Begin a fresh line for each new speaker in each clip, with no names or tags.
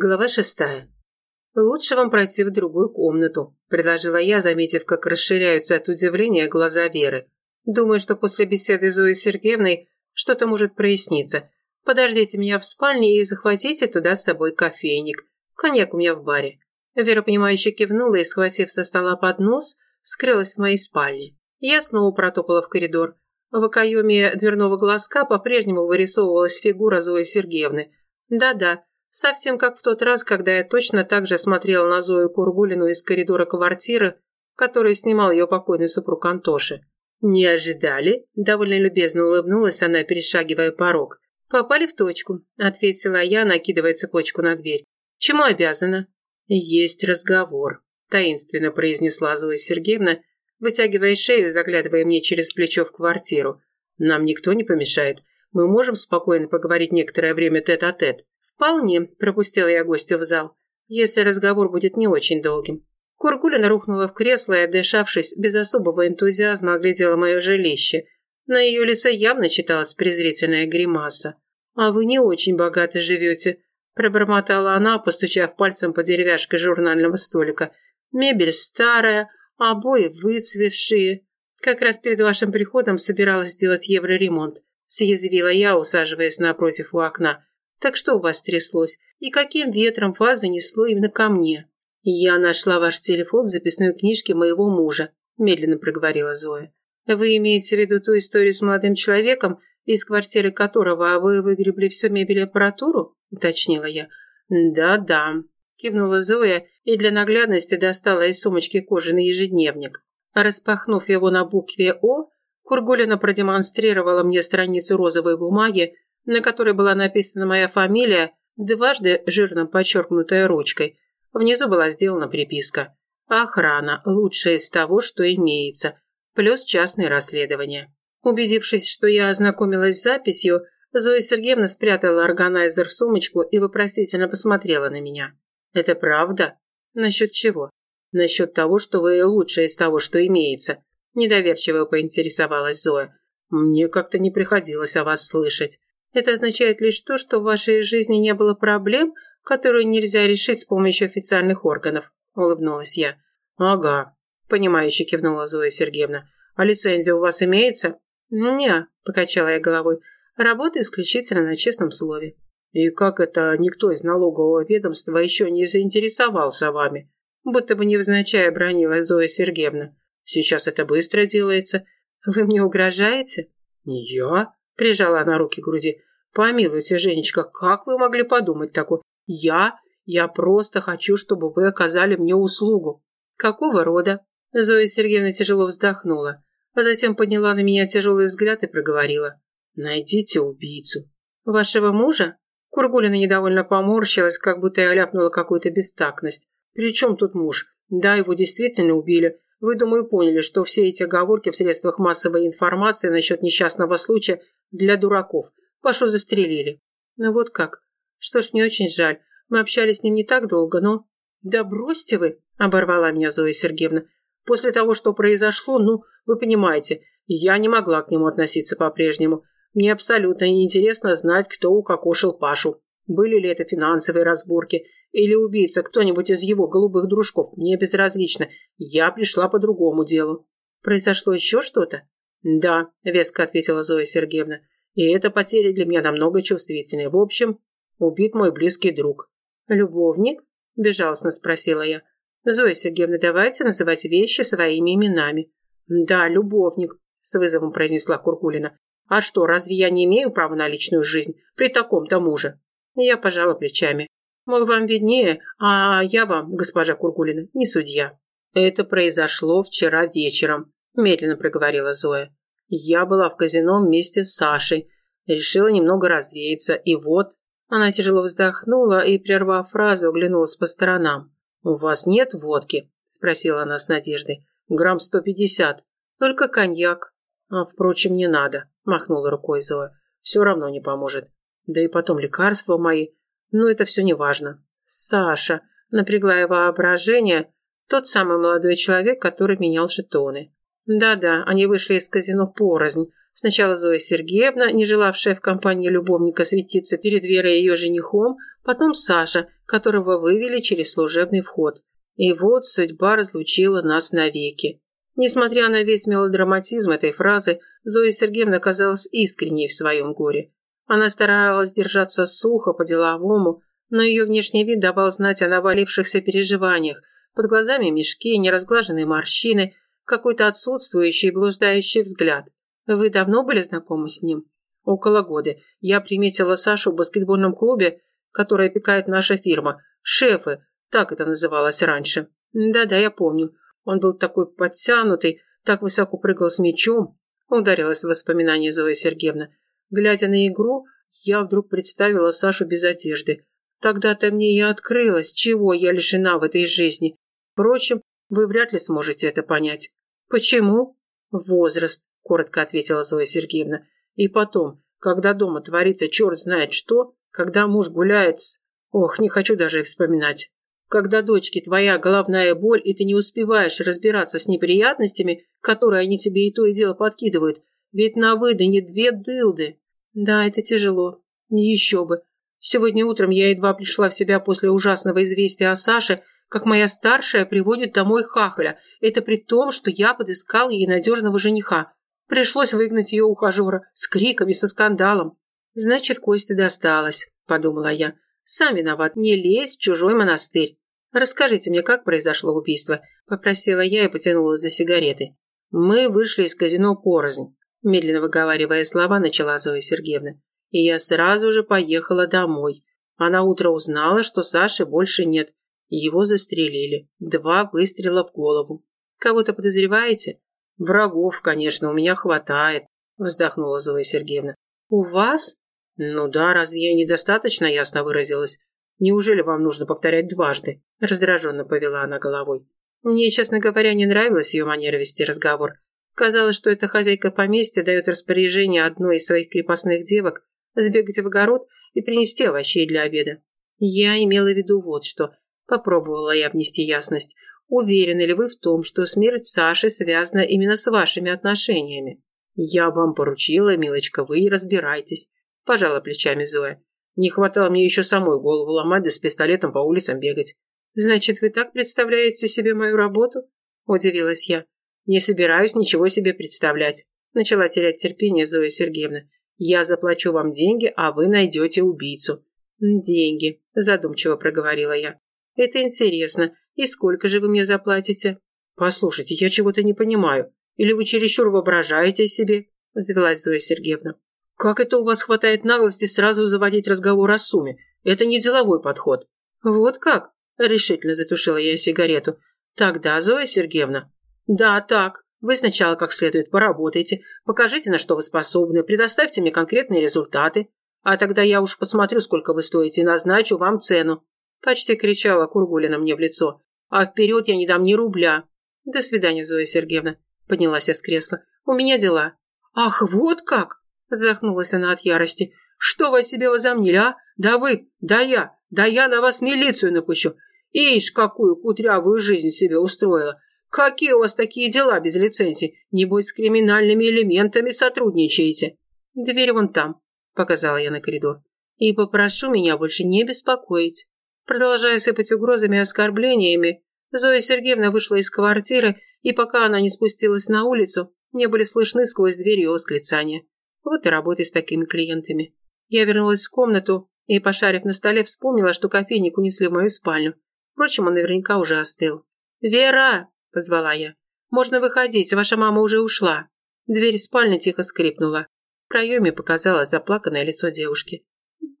Глава шестая. «Лучше вам пройти в другую комнату», – предложила я, заметив, как расширяются от удивления глаза Веры. «Думаю, что после беседы с Зоей Сергеевной что-то может проясниться. Подождите меня в спальне и захватите туда с собой кофейник. Коньяк у меня в баре». Вера, понимающе кивнула и, схватив со стола поднос, скрылась в моей спальне. Я снова протопала в коридор. В окоеме дверного глазка по-прежнему вырисовывалась фигура Зои Сергеевны. Да-да, Совсем как в тот раз, когда я точно так же смотрела на Зою Кургулину из коридора квартиры, которую снимал ее покойный супруг Антоши. «Не ожидали?» – довольно любезно улыбнулась она, перешагивая порог. «Попали в точку», – ответила я, накидывая цепочку на дверь. «Чему обязана?» «Есть разговор», – таинственно произнесла Зоя Сергеевна, вытягивая шею и заглядывая мне через плечо в квартиру. «Нам никто не помешает. Мы можем спокойно поговорить некоторое время тет-а-тет. -тет. «Вполне», – пропустила я гостя в зал, «если разговор будет не очень долгим». Куркулина рухнула в кресло и, отдышавшись, без особого энтузиазма оглядела мое жилище. На ее лице явно читалась презрительная гримаса. «А вы не очень богато живете», – пробормотала она, постучав пальцем по деревяшке журнального столика. «Мебель старая, обои выцвевшие. Как раз перед вашим приходом собиралась сделать евроремонт», – съязвила я, усаживаясь напротив у окна. Так что у вас тряслось? И каким ветром вас занесло именно ко мне? Я нашла ваш телефон в записной книжке моего мужа, медленно проговорила Зоя. Вы имеете в виду ту историю с молодым человеком, из квартиры которого вы выгребли всю мебель и аппаратуру? уточнила я. Да-да, кивнула Зоя и для наглядности достала из сумочки кожаный ежедневник. Распахнув его на букве «О», Кургулина продемонстрировала мне страницу розовой бумаги, на которой была написана моя фамилия, дважды жирно подчеркнутая ручкой. Внизу была сделана приписка. Охрана – лучшее из того, что имеется, плюс частные расследования. Убедившись, что я ознакомилась с записью, Зоя Сергеевна спрятала органайзер в сумочку и вопросительно посмотрела на меня. «Это правда? Насчет чего?» «Насчет того, что вы лучшее из того, что имеется», – недоверчиво поинтересовалась Зоя. «Мне как-то не приходилось о вас слышать». Это означает лишь то, что в вашей жизни не было проблем, которые нельзя решить с помощью официальных органов», – улыбнулась я. «Ага», – понимающе кивнула Зоя Сергеевна. «А лицензия у вас имеется?» «Не», – покачала я головой. «Работаю исключительно на честном слове». «И как это никто из налогового ведомства еще не заинтересовался вами?» Будто бы невзначай бронила Зоя Сергеевна. «Сейчас это быстро делается. Вы мне угрожаете?» «Я?» Прижала она руки к груди. «Помилуйте, Женечка, как вы могли подумать такое? Я... Я просто хочу, чтобы вы оказали мне услугу». «Какого рода?» Зоя Сергеевна тяжело вздохнула, а затем подняла на меня тяжелый взгляд и проговорила. «Найдите убийцу». «Вашего мужа?» Кургулина недовольно поморщилась, как будто я ляпнула какую-то бестактность. «При чем тут муж? Да, его действительно убили. Вы, думаю, поняли, что все эти оговорки в средствах массовой информации насчет несчастного случая для дураков. Пашу застрелили. Ну вот как. Что ж, не очень жаль. Мы общались с ним не так долго, но... Да бросьте вы, оборвала меня Зоя Сергеевна. После того, что произошло, ну, вы понимаете, я не могла к нему относиться по-прежнему. Мне абсолютно неинтересно знать, кто укокошил Пашу. Были ли это финансовые разборки или убийца кто-нибудь из его голубых дружков, мне безразлично. Я пришла по другому делу. Произошло еще что-то? Да, веско ответила Зоя Сергеевна. И эта потеря для меня намного чувствительнее. В общем, убит мой близкий друг. Любовник? Безжалостно спросила я. Зоя Сергеевна, давайте называть вещи своими именами. Да, любовник, с вызовом произнесла Куркулина. А что, разве я не имею права на личную жизнь при таком-то муже? Я пожала плечами. Мол, вам виднее, а я вам, госпожа Кургулина, не судья. Это произошло вчера вечером, медленно проговорила Зоя. Я была в казино вместе с Сашей, решила немного развеяться, и вот... Она тяжело вздохнула и, прервав фразу, оглянулась по сторонам. «У вас нет водки?» – спросила она с надеждой. «Грамм сто пятьдесят. Только коньяк». «А, впрочем, не надо», – махнула рукой Зоя. «Все равно не поможет. Да и потом лекарства мои. Но это все не важно. Саша, напрягая воображение, тот самый молодой человек, который менял жетоны. Да-да, они вышли из казино порознь. Сначала Зоя Сергеевна, не желавшая в компании любовника светиться перед Верой ее женихом, потом Саша, которого вывели через служебный вход. И вот судьба разлучила нас навеки. Несмотря на весь мелодраматизм этой фразы, Зоя Сергеевна казалась искренней в своем горе. Она старалась держаться сухо, по-деловому, но ее внешний вид давал знать о навалившихся переживаниях. Под глазами мешки, неразглаженные морщины, какой-то отсутствующий, блуждающий взгляд. Вы давно были знакомы с ним? Около года. Я приметила Сашу в баскетбольном клубе, который опекает наша фирма. Шефы, так это называлось раньше. Да-да, я помню. Он был такой подтянутый, так высоко прыгал с мячом. Ударилась в воспоминания Зоя Сергеевна. Глядя на игру, я вдруг представила Сашу без одежды. Тогда-то мне и открылось, чего я лишена в этой жизни. Впрочем, вы вряд ли сможете это понять. Почему? Возраст, коротко ответила Зоя Сергеевна. И потом, когда дома творится черт знает что, когда муж гуляет с... Ох, не хочу даже вспоминать. Когда дочке твоя головная боль, и ты не успеваешь разбираться с неприятностями, которые они тебе и то и дело подкидывают, ведь на выдане две дылды. Да, это тяжело. Еще бы. Сегодня утром я едва пришла в себя после ужасного известия о Саше, как моя старшая приводит домой хахаля. Это при том, что я подыскал ей надежного жениха. Пришлось выгнать ее ухажера с криками, со скандалом. Значит, Косте досталось, подумала я. Сам виноват, не лезь в чужой монастырь. Расскажите мне, как произошло убийство, попросила я и потянулась за сигареты. Мы вышли из казино порознь, медленно выговаривая слова, начала Зоя Сергеевна. И я сразу же поехала домой. А на утро узнала, что Саши больше нет. Его застрелили. Два выстрела в голову. Кого-то подозреваете? Врагов, конечно, у меня хватает, вздохнула Зоя Сергеевна. У вас? Ну да, разве я недостаточно ясно выразилась? Неужели вам нужно повторять дважды? Раздраженно повела она головой. Мне, честно говоря, не нравилась ее манера вести разговор. Казалось, что эта хозяйка поместья дает распоряжение одной из своих крепостных девок сбегать в огород и принести овощей для обеда. Я имела в виду вот что. Попробовала я внести ясность. Уверены ли вы в том, что смерть Саши связана именно с вашими отношениями? Я вам поручила, милочка, вы и разбирайтесь. Пожала плечами Зоя. Не хватало мне еще самой голову ломать да с пистолетом по улицам бегать. Значит, вы так представляете себе мою работу? Удивилась я. Не собираюсь ничего себе представлять. Начала терять терпение Зоя Сергеевна. Я заплачу вам деньги, а вы найдете убийцу. Деньги, задумчиво проговорила я. Это интересно. И сколько же вы мне заплатите? Послушайте, я чего-то не понимаю. Или вы чересчур воображаете себе? Завелась Зоя Сергеевна. Как это у вас хватает наглости сразу заводить разговор о сумме? Это не деловой подход. Вот как? Решительно затушила я сигарету. Тогда, Зоя Сергеевна. Да, так. Вы сначала как следует поработайте, покажите, на что вы способны, предоставьте мне конкретные результаты, а тогда я уж посмотрю, сколько вы стоите, и назначу вам цену. Почти кричала Кургулина мне в лицо. А вперед я не дам ни рубля. До свидания, Зоя Сергеевна. Поднялась я с кресла. У меня дела. Ах, вот как! Захнулась она от ярости. Что вы себе возомнили, а? Да вы, да я, да я на вас милицию напущу. Ишь, какую кутрявую жизнь себе устроила. Какие у вас такие дела без лицензии? Небось, с криминальными элементами сотрудничаете. Дверь вон там, показала я на коридор. И попрошу меня больше не беспокоить. Продолжая сыпать угрозами и оскорблениями, Зоя Сергеевна вышла из квартиры, и пока она не спустилась на улицу, мне были слышны сквозь дверь ее восклицания. Вот и работай с такими клиентами. Я вернулась в комнату и, пошарив на столе, вспомнила, что кофейник унесли в мою спальню. Впрочем, он наверняка уже остыл. «Вера!» – позвала я. «Можно выходить, ваша мама уже ушла». Дверь спальни тихо скрипнула. В проеме показалось заплаканное лицо девушки.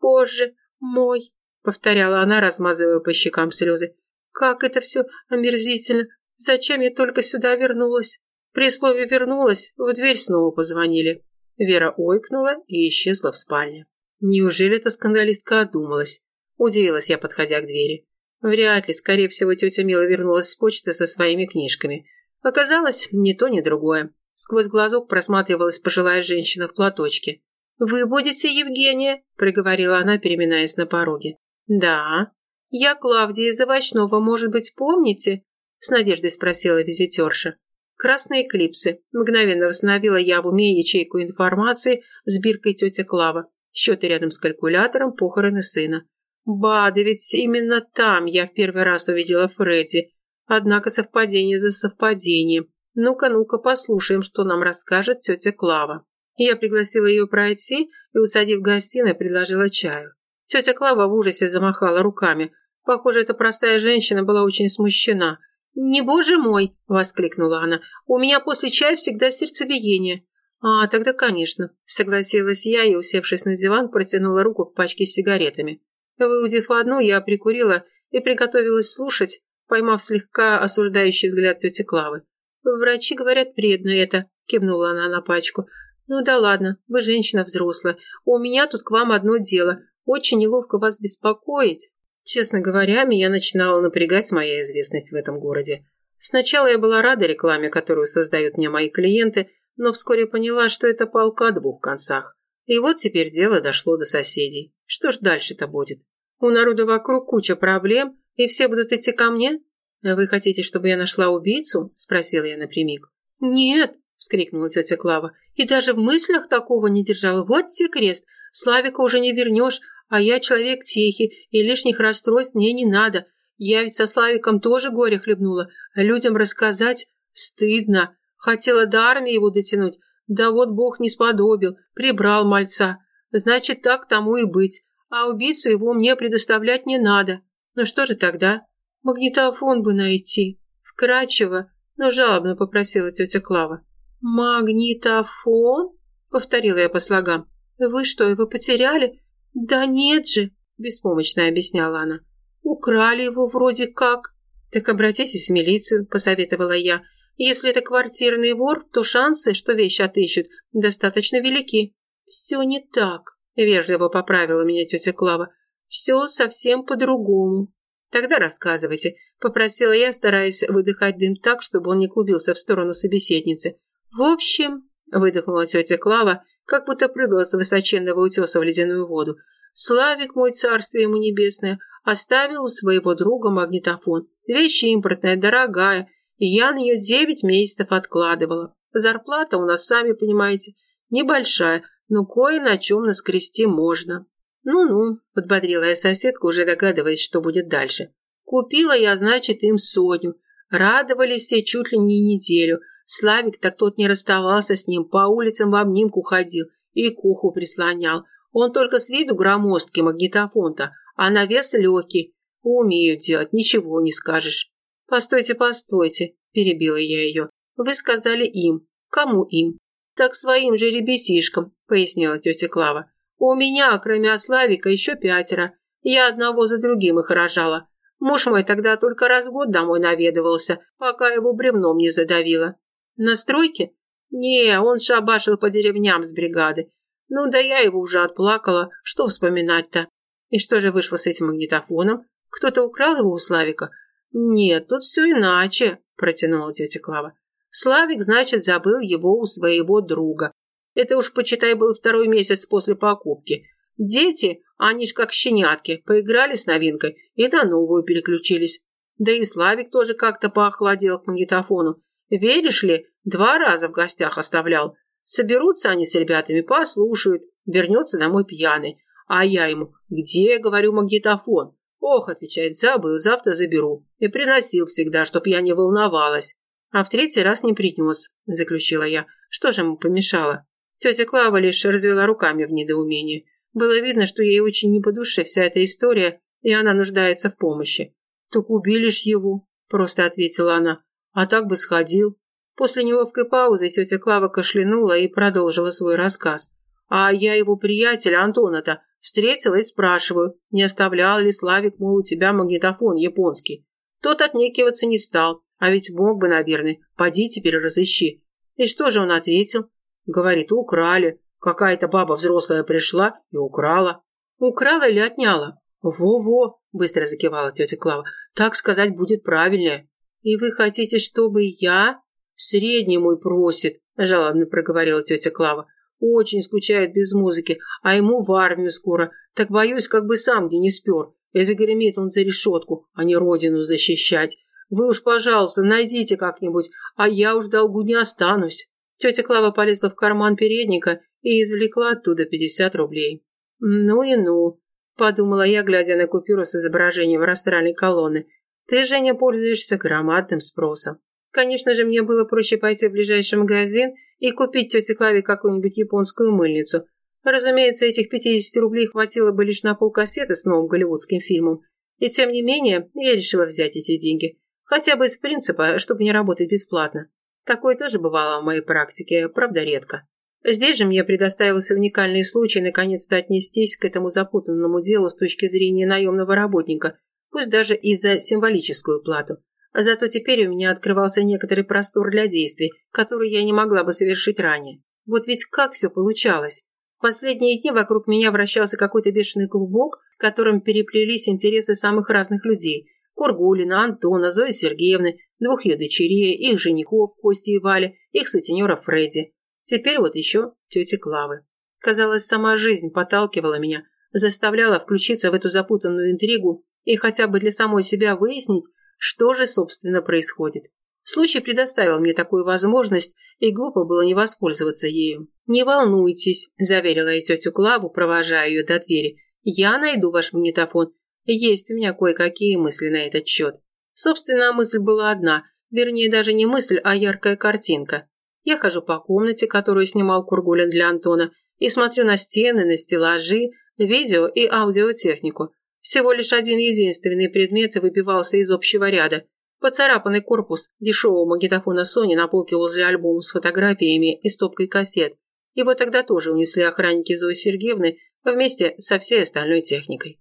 «Боже мой!» – повторяла она, размазывая по щекам слезы. «Как это все омерзительно! Зачем я только сюда вернулась?» При слове «вернулась» в дверь снова позвонили. Вера ойкнула и исчезла в спальне. Неужели эта скандалистка одумалась? Удивилась я, подходя к двери. Вряд ли, скорее всего, тетя Мила вернулась с почты со своими книжками. Оказалось, ни то, ни другое. Сквозь глазок просматривалась пожилая женщина в платочке. «Вы будете Евгения?» – проговорила она, переминаясь на пороге. «Да». «Я Клавдия из Овощного, может быть, помните?» – с надеждой спросила визитерша. Красные клипсы. Мгновенно восстановила я в уме ячейку информации с биркой тетя Клава. Счеты рядом с калькулятором, похороны сына. Ба, да ведь именно там я в первый раз увидела Фредди. Однако совпадение за совпадением. Ну-ка, ну-ка, послушаем, что нам расскажет тетя Клава. Я пригласила ее пройти и, усадив в гостиной, предложила чаю. Тетя Клава в ужасе замахала руками. Похоже, эта простая женщина была очень смущена. «Не боже мой!» – воскликнула она. «У меня после чая всегда сердцебиение». «А, тогда, конечно», – согласилась я и, усевшись на диван, протянула руку к пачке с сигаретами. Выудив одну, я прикурила и приготовилась слушать, поймав слегка осуждающий взгляд тети Клавы. «Врачи говорят, вредно это», – кивнула она на пачку. «Ну да ладно, вы женщина взрослая. У меня тут к вам одно дело. Очень неловко вас беспокоить». Честно говоря, меня начинала напрягать моя известность в этом городе. Сначала я была рада рекламе, которую создают мне мои клиенты, но вскоре поняла, что это палка о двух концах. И вот теперь дело дошло до соседей. Что ж дальше-то будет? У народа вокруг куча проблем, и все будут идти ко мне? Вы хотите, чтобы я нашла убийцу? Спросила я напрямик. Нет, вскрикнула тетя Клава. И даже в мыслях такого не держала. Вот те крест. Славика уже не вернешь, а я человек тихий, и лишних расстройств мне не надо. Я ведь со Славиком тоже горе хлебнула. Людям рассказать стыдно. Хотела до армии его дотянуть. Да вот Бог не сподобил, прибрал мальца. Значит, так тому и быть. А убийцу его мне предоставлять не надо. Ну что же тогда? Магнитофон бы найти. Вкрадчиво, но жалобно попросила тетя Клава. «Магнитофон?» — повторила я по слогам. «Вы что, его потеряли? «Да нет же», – беспомощно объясняла она. «Украли его вроде как». «Так обратитесь в милицию», – посоветовала я. «Если это квартирный вор, то шансы, что вещь отыщут, достаточно велики». «Все не так», – вежливо поправила меня тетя Клава. «Все совсем по-другому». «Тогда рассказывайте», – попросила я, стараясь выдыхать дым так, чтобы он не клубился в сторону собеседницы. «В общем», – выдохнула тетя Клава, как будто прыгала с высоченного утеса в ледяную воду. Славик, мой царствие ему небесное, оставил у своего друга магнитофон. Вещь импортная, дорогая, и я на нее девять месяцев откладывала. Зарплата у нас, сами понимаете, небольшая, но кое на чем наскрести можно. «Ну-ну», – подбодрила я соседку, уже догадываясь, что будет дальше. «Купила я, значит, им сотню. Радовались все чуть ли не неделю. Славик так тот не расставался с ним, по улицам в обнимку ходил и к уху прислонял. Он только с виду громоздкий магнитофон-то, а на вес легкий. Умею делать, ничего не скажешь. Постойте, постойте, перебила я ее. Вы сказали им. Кому им? Так своим же ребятишкам, пояснила тетя Клава. У меня, кроме Славика, еще пятеро. Я одного за другим их рожала. Муж мой тогда только раз в год домой наведывался, пока его бревном не задавило. На стройке? Не, он шабашил по деревням с бригады. Ну да я его уже отплакала, что вспоминать-то? И что же вышло с этим магнитофоном? Кто-то украл его у Славика? Нет, тут все иначе, протянула тетя Клава. Славик, значит, забыл его у своего друга. Это уж, почитай, был второй месяц после покупки. Дети, они ж как щенятки, поиграли с новинкой и на новую переключились. Да и Славик тоже как-то поохладел к магнитофону. Веришь ли, два раза в гостях оставлял. Соберутся они с ребятами, послушают, вернется домой пьяный. А я ему, где, говорю, магнитофон? Ох, отвечает, забыл, завтра заберу. И приносил всегда, чтоб я не волновалась. А в третий раз не принес, заключила я. Что же ему помешало? Тетя Клава лишь развела руками в недоумении. Было видно, что ей очень не по душе вся эта история, и она нуждается в помощи. «Так убили ж его», – просто ответила она. А так бы сходил. После неловкой паузы тетя Клава кашлянула и продолжила свой рассказ. А я его приятеля Антона-то встретила и спрашиваю, не оставлял ли Славик, мол, у тебя магнитофон японский. Тот отнекиваться не стал, а ведь мог бы, наверное, поди теперь разыщи. И что же он ответил? Говорит, украли. Какая-то баба взрослая пришла и украла. Украла или отняла? Во-во, быстро закивала тетя Клава. Так сказать будет правильнее. «И вы хотите, чтобы я...» «Средний мой просит», – жалобно проговорила тетя Клава. «Очень скучает без музыки, а ему в армию скоро. Так боюсь, как бы сам где не спер. И загремит он за решетку, а не родину защищать. Вы уж, пожалуйста, найдите как-нибудь, а я уж долгу не останусь». Тетя Клава полезла в карман передника и извлекла оттуда 50 рублей. «Ну и ну», – подумала я, глядя на купюру с изображением растральной колонны. «Ты, Женя, пользуешься громадным спросом. Конечно же, мне было проще пойти в ближайший магазин и купить тете Клаве какую-нибудь японскую мыльницу. Разумеется, этих 50 рублей хватило бы лишь на полкассеты с новым голливудским фильмом. И тем не менее, я решила взять эти деньги. Хотя бы из принципа, чтобы не работать бесплатно. Такое тоже бывало в моей практике, правда редко. Здесь же мне предоставился уникальный случай наконец-то отнестись к этому запутанному делу с точки зрения наемного работника, пусть даже и за символическую плату. Зато теперь у меня открывался некоторый простор для действий, который я не могла бы совершить ранее. Вот ведь как все получалось. В последние дни вокруг меня вращался какой-то бешеный клубок, в котором переплелись интересы самых разных людей. Кургулина, Антона, Зои Сергеевны, двух ее дочерей, их женихов Кости и Вали, их сутенера Фредди. Теперь вот еще тети Клавы. Казалось, сама жизнь подталкивала меня, заставляла включиться в эту запутанную интригу и хотя бы для самой себя выяснить, что же, собственно, происходит. Случай предоставил мне такую возможность, и глупо было не воспользоваться ею. «Не волнуйтесь», – заверила я тетю Клаву, провожая ее до двери. «Я найду ваш магнитофон. Есть у меня кое-какие мысли на этот счет». Собственно, мысль была одна, вернее, даже не мысль, а яркая картинка. Я хожу по комнате, которую снимал Кургулин для Антона, и смотрю на стены, на стеллажи, видео и аудиотехнику. Всего лишь один единственный предмет выбивался из общего ряда. Поцарапанный корпус дешевого магнитофона Sony на полке возле альбома с фотографиями и стопкой кассет. Его тогда тоже унесли охранники Зои Сергеевны вместе со всей остальной техникой.